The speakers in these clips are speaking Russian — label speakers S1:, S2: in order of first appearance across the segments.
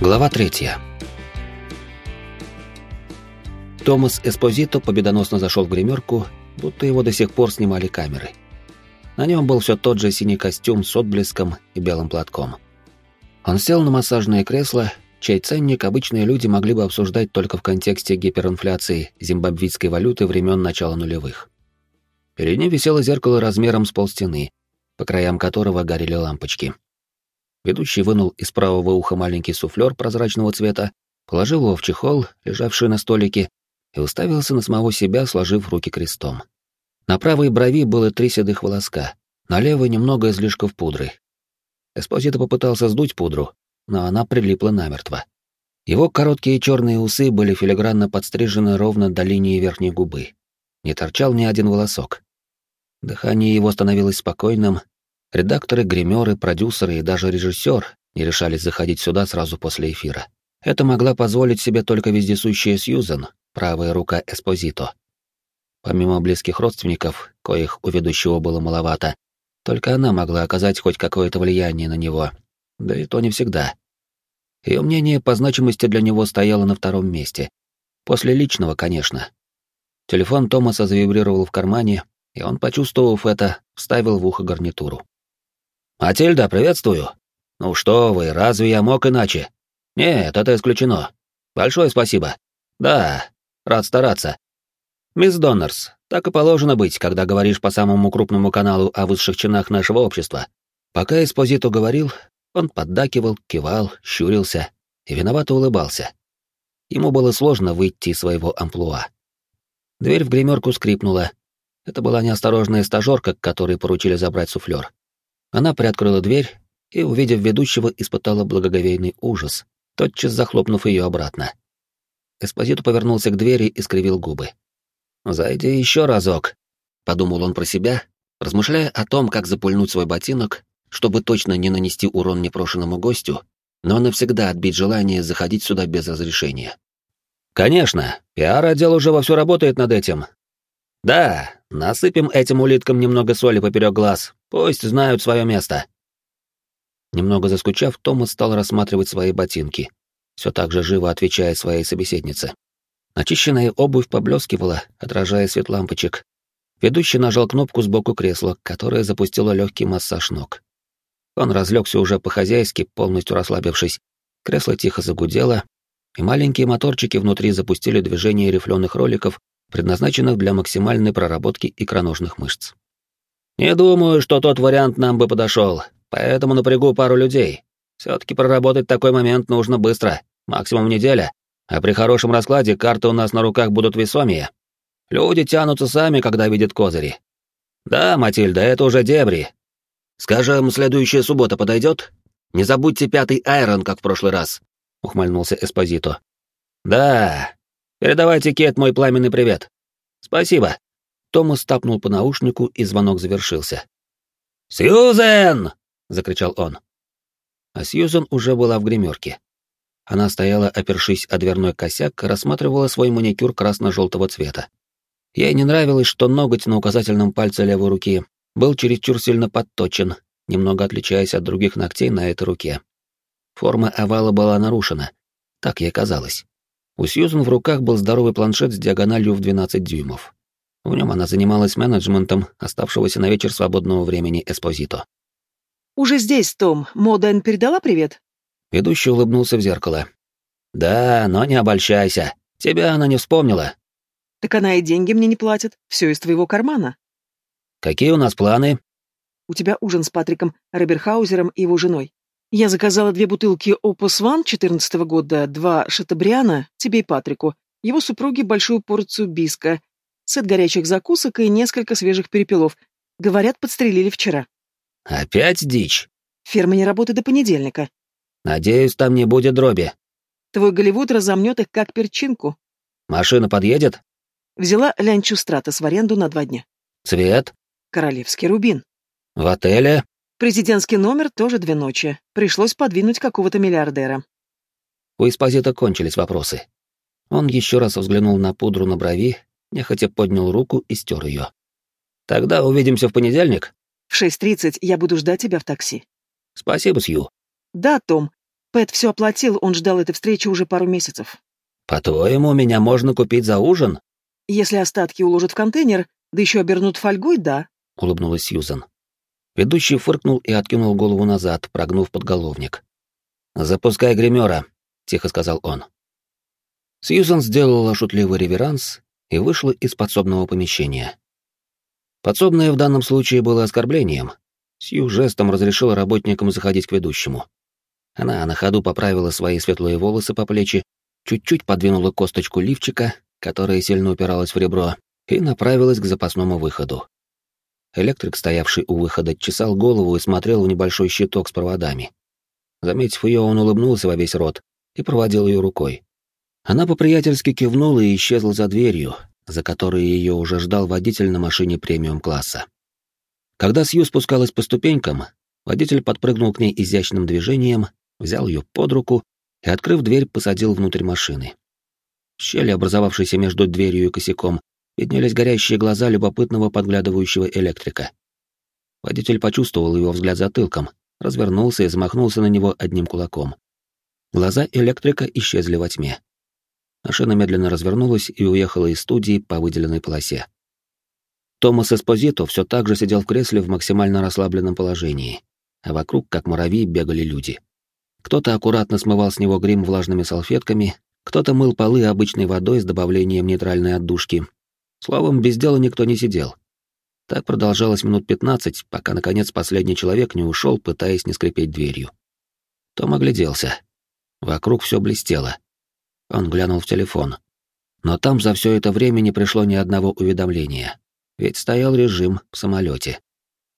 S1: Глава третья. Томас Эспозито победоносно зашел в гримерку, будто его до сих пор снимали камеры. На нем был все тот же синий костюм с отблеском и белым платком. Он сел на массажное кресло, чей ценник обычные люди могли бы обсуждать только в контексте гиперинфляции зимбабвийской валюты времен начала нулевых. Перед ним висело зеркало размером с полстены, по краям которого горели лампочки. Ведущий вынул из правого уха маленький суфлер прозрачного цвета, положил его в чехол, лежавший на столике, и уставился на самого себя, сложив руки крестом. На правой брови было три седых волоска, на левой немного излишков пудры. Эспозито попытался сдуть пудру, но она прилипла намертво. Его короткие черные усы были филигранно подстрижены ровно до линии верхней губы. Не торчал ни один волосок. Дыхание его становилось спокойным, Редакторы, гримеры, продюсеры и даже режиссер не решались заходить сюда сразу после эфира. Это могла позволить себе только вездесущая Сьюзен, правая рука Эспозито. Помимо близких родственников, коих у ведущего было маловато, только она могла оказать хоть какое-то влияние на него, да и то не всегда. Ее мнение по значимости для него стояло на втором месте. После личного, конечно. Телефон Томаса завибрировал в кармане, и он, почувствовав это, вставил в ухо гарнитуру. «Матильда, приветствую!» «Ну что вы, разве я мог иначе?» «Нет, это исключено. Большое спасибо. Да, рад стараться. Мисс Доннерс, так и положено быть, когда говоришь по самому крупному каналу о высших чинах нашего общества». Пока Эспозито говорил, он поддакивал, кивал, щурился и виновато улыбался. Ему было сложно выйти из своего амплуа. Дверь в гримерку скрипнула. Это была неосторожная стажерка, которой поручили забрать суфлер. Она приоткрыла дверь и, увидев ведущего, испытала благоговейный ужас, тотчас захлопнув ее обратно. Эспозиту повернулся к двери и скривил губы. «Зайди еще разок», — подумал он про себя, размышляя о том, как запульнуть свой ботинок, чтобы точно не нанести урон непрошенному гостю, но навсегда отбить желание заходить сюда без разрешения. «Конечно, пиар-отдел уже вовсю работает над этим, да, насыпем этим улиткам немного соли поперек глаз, пусть знают свое место. Немного заскучав, Томас стал рассматривать свои ботинки, все так же живо отвечая своей собеседнице. Начищенная обувь поблескивала, отражая свет лампочек. Ведущий нажал кнопку сбоку кресла, которая запустила легкий массаж ног. Он разлегся уже по-хозяйски, полностью расслабившись. Кресло тихо загудело, и маленькие моторчики внутри запустили движение рифленых роликов, предназначенных для максимальной проработки икроножных мышц. «Не думаю, что тот вариант нам бы подошел, поэтому напрягу пару людей. Все-таки проработать такой момент нужно быстро, максимум неделя, а при хорошем раскладе карты у нас на руках будут весомее. Люди тянутся сами, когда видят козыри. Да, Матильда, это уже дебри. Скажем, следующая суббота подойдет? Не забудьте пятый айрон, как в прошлый раз», — ухмыльнулся Эспозито. «Да, Передавайте, Кет, мой пламенный привет. Спасибо. Томас тапнул по наушнику, и звонок завершился. «Сьюзен!» — закричал он. А Сьюзен уже была в гримерке. Она стояла, опершись о дверной косяк, рассматривала свой маникюр красно-желтого цвета. Ей не нравилось, что ноготь на указательном пальце левой руки был чересчур сильно подточен, немного отличаясь от других ногтей на этой руке. Форма овала была нарушена, так ей казалось. У Сьюзен в руках был здоровый планшет с диагональю в 12 дюймов. В нем она занималась менеджментом оставшегося на вечер свободного времени Эспозито.
S2: «Уже здесь, Том. Моден передала привет?»
S1: Ведущий улыбнулся в зеркало. «Да, но не обольщайся. Тебя она не вспомнила».
S2: «Так она и деньги мне не платит. Все из твоего кармана».
S1: «Какие у нас планы?»
S2: «У тебя ужин с Патриком Роберхаузером и его женой. Я заказала две бутылки Opus One 14 года, два шатабриана, тебе и Патрику, его супруге большую порцию биска, сет горячих закусок и несколько свежих перепелов. Говорят, подстрелили вчера.
S1: Опять дичь?
S2: Ферма не работает до понедельника.
S1: Надеюсь, там не будет дроби.
S2: Твой Голливуд разомнет их как перчинку.
S1: Машина подъедет?
S2: Взяла Лянчу Стратос в аренду на два дня.
S1: Цвет?
S2: Королевский рубин.
S1: В отеле?
S2: Президентский номер тоже две ночи. Пришлось подвинуть какого-то миллиардера.
S1: У Эспозита кончились вопросы. Он еще раз взглянул на пудру на брови, нехотя поднял руку и стер ее. «Тогда увидимся в понедельник?»
S2: «В 6.30 я буду ждать тебя в такси».
S1: «Спасибо, Сью».
S2: «Да, Том. Пэт все оплатил, он ждал этой встречи уже пару месяцев.
S1: «По-твоему, меня можно купить за ужин?»
S2: «Если остатки уложат в контейнер, да еще обернут фольгой, да», —
S1: улыбнулась Сьюзан. Ведущий фыркнул и откинул голову назад, прогнув подголовник. «Запускай гримера», — тихо сказал он. Сьюзан сделала шутливый реверанс и вышла из подсобного помещения. Подсобное в данном случае было оскорблением. Сью жестом разрешила работникам заходить к ведущему. Она на ходу поправила свои светлые волосы по плечи, чуть-чуть подвинула косточку лифчика, которая сильно упиралась в ребро, и направилась к запасному выходу. Электрик, стоявший у выхода, чесал голову и смотрел в небольшой щиток с проводами. Заметив ее, он улыбнулся во весь рот и проводил ее рукой. Она по-приятельски кивнула и исчезла за дверью, за которой ее уже ждал водитель на машине премиум-класса. Когда Сью спускалась по ступенькам, водитель подпрыгнул к ней изящным движением, взял ее под руку и, открыв дверь, посадил внутрь машины. В щели, образовавшейся между дверью и косяком, виднелись горящие глаза любопытного подглядывающего электрика. Водитель почувствовал его взгляд затылком, развернулся и замахнулся на него одним кулаком. Глаза электрика исчезли во тьме. Машина медленно развернулась и уехала из студии по выделенной полосе. Томас Эспозито все так же сидел в кресле в максимально расслабленном положении, а вокруг, как муравьи, бегали люди. Кто-то аккуратно смывал с него грим влажными салфетками, кто-то мыл полы обычной водой с добавлением нейтральной отдушки. Словом, без дела никто не сидел. Так продолжалось минут пятнадцать, пока, наконец, последний человек не ушел, пытаясь не скрипеть дверью. Том огляделся. Вокруг все блестело. Он глянул в телефон. Но там за все это время не пришло ни одного уведомления. Ведь стоял режим в самолете.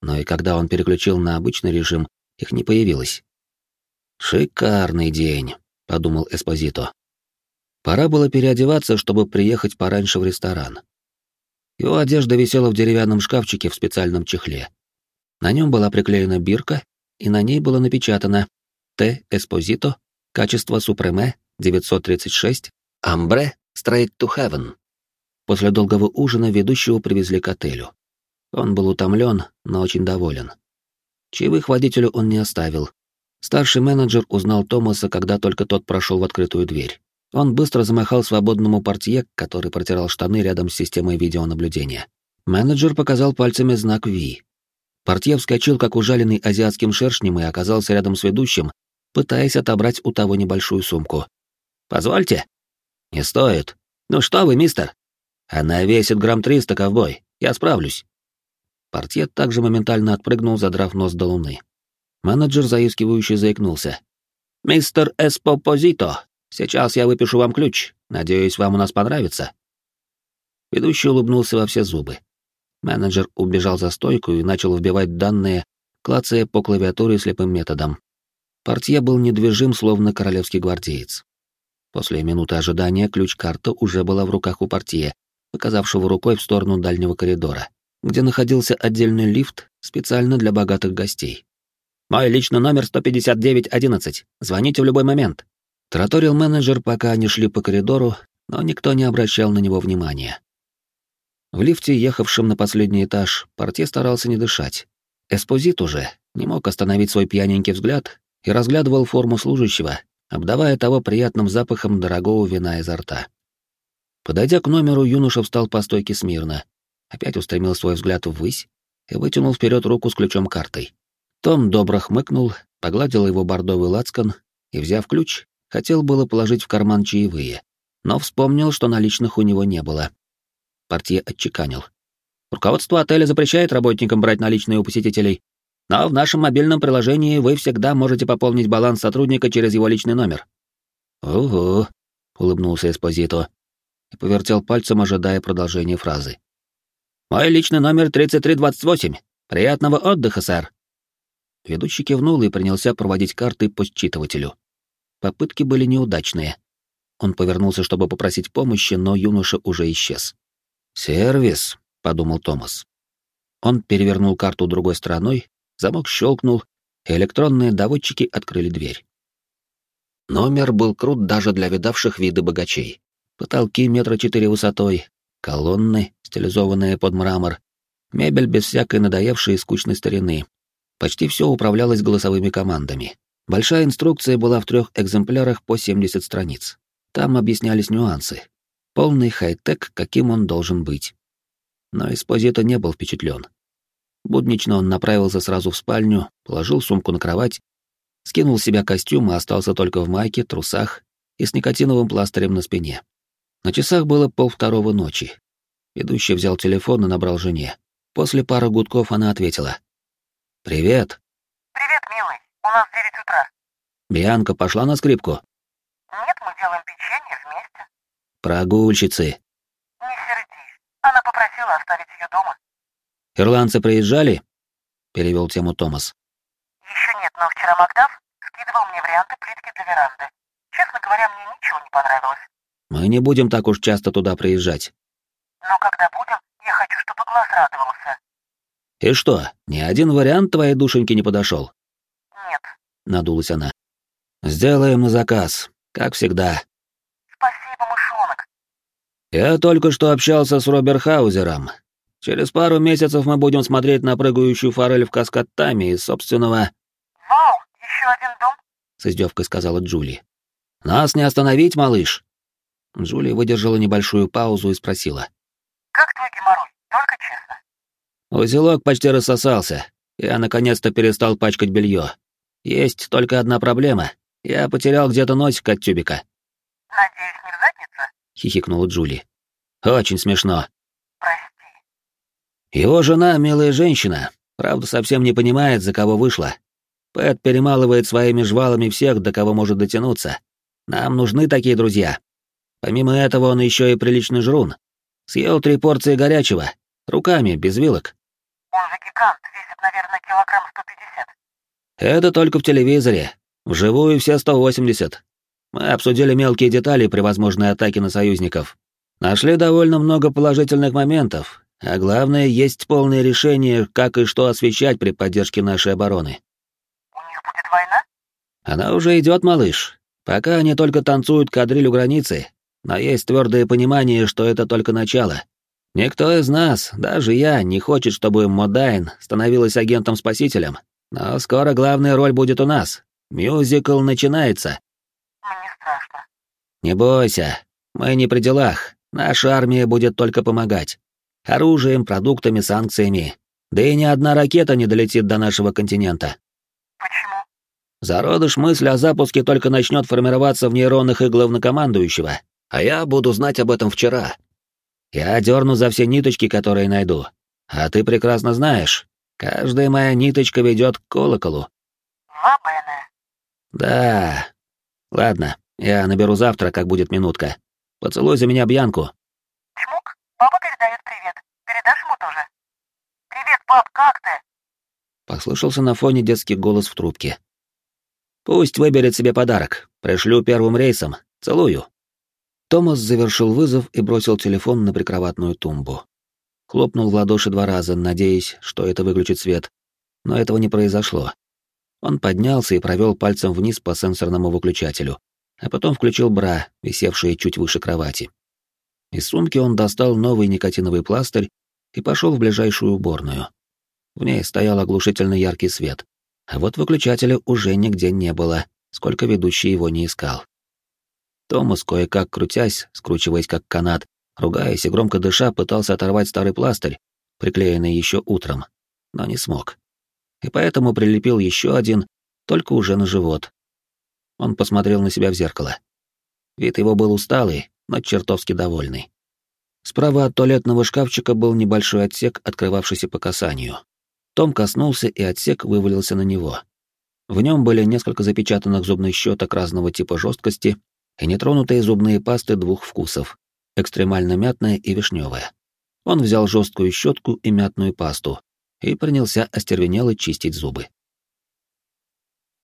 S1: Но и когда он переключил на обычный режим, их не появилось. «Шикарный день», — подумал Эспозито. Пора было переодеваться, чтобы приехать пораньше в ресторан. Его одежда висела в деревянном шкафчике в специальном чехле. На нем была приклеена бирка, и на ней было напечатано «Т. Эспозито. Качество Супреме 936, Амбре, Straight to Heaven. После долгого ужина ведущего привезли к отелю. Он был утомлен, но очень доволен. Чаевых водителю он не оставил. Старший менеджер узнал Томаса, когда только тот прошел в открытую дверь. Он быстро замахал свободному портье, который протирал штаны рядом с системой видеонаблюдения. Менеджер показал пальцами знак «Ви». Портье вскочил, как ужаленный азиатским шершнем, и оказался рядом с ведущим, пытаясь отобрать у того небольшую сумку. Позвольте. Не стоит. Ну что вы, мистер? Она весит грамм триста, ковбой. Я справлюсь. Портье также моментально отпрыгнул, задрав нос до луны. Менеджер заискивающе заикнулся. «Мистер Эспопозито, сейчас я выпишу вам ключ. Надеюсь, вам у нас понравится». Ведущий улыбнулся во все зубы. Менеджер убежал за стойку и начал вбивать данные, клацая по клавиатуре слепым методом. Портье был недвижим, словно королевский гвардеец. После минуты ожидания ключ-карта уже была в руках у портье, показавшего рукой в сторону дальнего коридора, где находился отдельный лифт специально для богатых гостей. «Мой личный номер 15911. Звоните в любой момент», — тараторил менеджер, пока они шли по коридору, но никто не обращал на него внимания. В лифте, ехавшем на последний этаж, портье старался не дышать. Эспозит уже не мог остановить свой пьяненький взгляд и разглядывал форму служащего, обдавая того приятным запахом дорогого вина изо рта. Подойдя к номеру, юноша встал по стойке смирно, опять устремил свой взгляд ввысь и вытянул вперед руку с ключом-картой. Том добро хмыкнул, погладил его бордовый лацкан и, взяв ключ, хотел было положить в карман чаевые, но вспомнил, что наличных у него не было. Портье отчеканил. «Руководство отеля запрещает работникам брать наличные у посетителей. Но в нашем мобильном приложении вы всегда можете пополнить баланс сотрудника через его личный номер. Ого, улыбнулся Эспозито и повертел пальцем, ожидая продолжения фразы. Мой личный номер 3328. Приятного отдыха, сэр. Ведущий кивнул и принялся проводить карты по считывателю. Попытки были неудачные. Он повернулся, чтобы попросить помощи, но юноша уже исчез. «Сервис», — подумал Томас. Он перевернул карту другой стороной Замок щелкнул, и электронные доводчики открыли дверь. Номер был крут даже для видавших виды богачей. Потолки метра четыре высотой, колонны, стилизованные под мрамор, мебель без всякой надоевшей и скучной старины. Почти все управлялось голосовыми командами. Большая инструкция была в трех экземплярах по 70 страниц. Там объяснялись нюансы. Полный хай-тек, каким он должен быть. Но Эспозито не был впечатлен. Буднично он направился сразу в спальню, положил сумку на кровать, скинул с себя костюм и остался только в майке, трусах и с никотиновым пластырем на спине. На часах было полвторого ночи. Ведущий взял телефон и набрал жене. После пары гудков она ответила. «Привет».
S3: «Привет, милый. У нас девять утра».
S1: «Бианка пошла на скрипку?»
S3: «Нет, мы делаем печенье вместе».
S1: «Прогульщицы».
S3: «Не сердись. Она попросила оставить ее дома».
S1: «Ирландцы приезжали?» — перевел тему Томас.
S3: «Еще нет, но вчера Макдаф скидывал мне варианты плитки для веранды. Честно говоря, мне ничего не понравилось».
S1: «Мы не будем так уж часто туда приезжать».
S3: «Но когда будем, я хочу, чтобы глаз радовался».
S1: «И что, ни один вариант твоей душеньки не подошел?» Надулась она. «Сделаем на заказ, как всегда».
S3: «Спасибо, мышонок».
S1: «Я только что общался с Роберхаузером. Через пару месяцев мы будем смотреть на прыгающую форель в каскадтами из собственного...»
S3: «Вау, еще один дом?»
S1: — с издевкой сказала Джули. «Нас не остановить, малыш!» Джули выдержала небольшую паузу и спросила.
S3: «Как твой геморрой? Только честно».
S1: Узелок почти рассосался. Я наконец-то перестал пачкать белье. Есть только одна проблема. Я потерял где-то носик от тюбика.
S3: «Надеюсь, не в заднице?»
S1: — хихикнула Джули. «Очень смешно.
S3: «Прости».
S1: Его жена — милая женщина, правда, совсем не понимает, за кого вышла. Пэт перемалывает своими жвалами всех, до кого может дотянуться. Нам нужны такие друзья. Помимо этого, он еще и приличный жрун. Съел три порции горячего, руками, без вилок.
S3: Он же гигант, весит, наверное, килограмм 150.
S1: Это только в телевизоре. Вживую все 180. Мы обсудили мелкие детали при возможной атаке на союзников. Нашли довольно много положительных моментов, а главное, есть полное решение, как и что освещать при поддержке нашей обороны.
S3: У них будет война?
S1: Она уже идет, малыш. Пока они только танцуют кадриль у границы, но есть твердое понимание, что это только начало. Никто из нас, даже я, не хочет, чтобы Модайн становилась агентом-спасителем, но скоро главная роль будет у нас. Мюзикл начинается.
S3: Мне страшно.
S1: Не бойся, мы не при делах. Наша армия будет только помогать. Оружием, продуктами, санкциями. Да и ни одна ракета не долетит до нашего континента.
S3: Почему?
S1: Зародыш мысли о запуске только начнет формироваться в нейронах и главнокомандующего, а я буду знать об этом вчера. Я дерну за все ниточки, которые найду. А ты прекрасно знаешь, каждая моя ниточка ведет к колоколу.
S3: Вабене.
S1: Да. Ладно, я наберу завтра, как будет минутка. Поцелуй за меня Бьянку.
S3: Чмук, папа передает привет. Передашь ему тоже? Привет, пап, как ты?
S1: Послышался на фоне детский голос в трубке. Пусть выберет себе подарок. Пришлю первым рейсом. Целую. Томас завершил вызов и бросил телефон на прикроватную тумбу. Хлопнул в ладоши два раза, надеясь, что это выключит свет, но этого не произошло. Он поднялся и провел пальцем вниз по сенсорному выключателю, а потом включил бра, висевшие чуть выше кровати. Из сумки он достал новый никотиновый пластырь и пошел в ближайшую уборную. В ней стоял оглушительно яркий свет, а вот выключателя уже нигде не было, сколько ведущий его не искал. Томас, кое-как крутясь, скручиваясь как канат, ругаясь и громко дыша, пытался оторвать старый пластырь, приклеенный еще утром, но не смог. И поэтому прилепил еще один, только уже на живот. Он посмотрел на себя в зеркало. Вид его был усталый, но чертовски довольный. Справа от туалетного шкафчика был небольшой отсек, открывавшийся по касанию. Том коснулся, и отсек вывалился на него. В нем были несколько запечатанных зубных щеток разного типа жесткости и нетронутые зубные пасты двух вкусов — экстремально мятная и вишневая. Он взял жесткую щетку и мятную пасту и принялся остервенело чистить зубы.